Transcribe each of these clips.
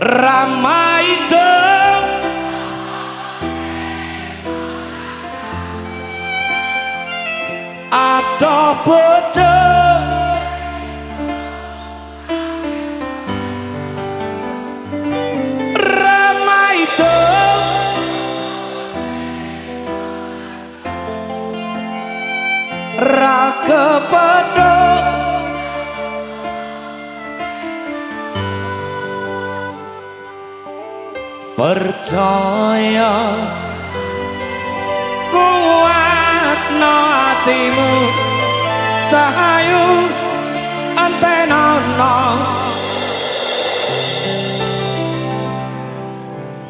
ramai dong atau bocor ramai dong rakepedong percaya kuat no hatimu cahayu antena no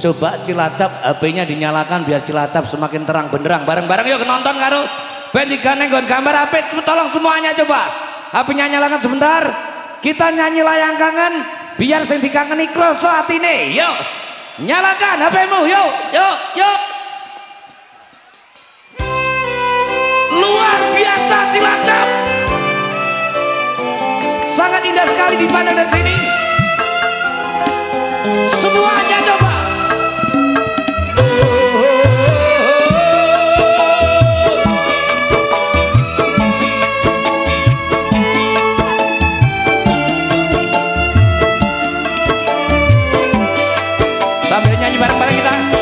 coba cilacap HP-nya dinyalakan biar cilacap semakin terang benderang. Bareng-bareng yuk nonton karo bendikan nggon gambar HP tolong semuanya coba. HP-nya nyalakan sebentar. Kita nyanyi layang kangen biar sing dikangeni kroso atine. Yuk nyalakan HP-mu yuk yuk yuk. Luar biasa cilacap. Sangat indah sekali dipandang dari sini. Semuanya coba sambil nyanyi bareng-bareng kita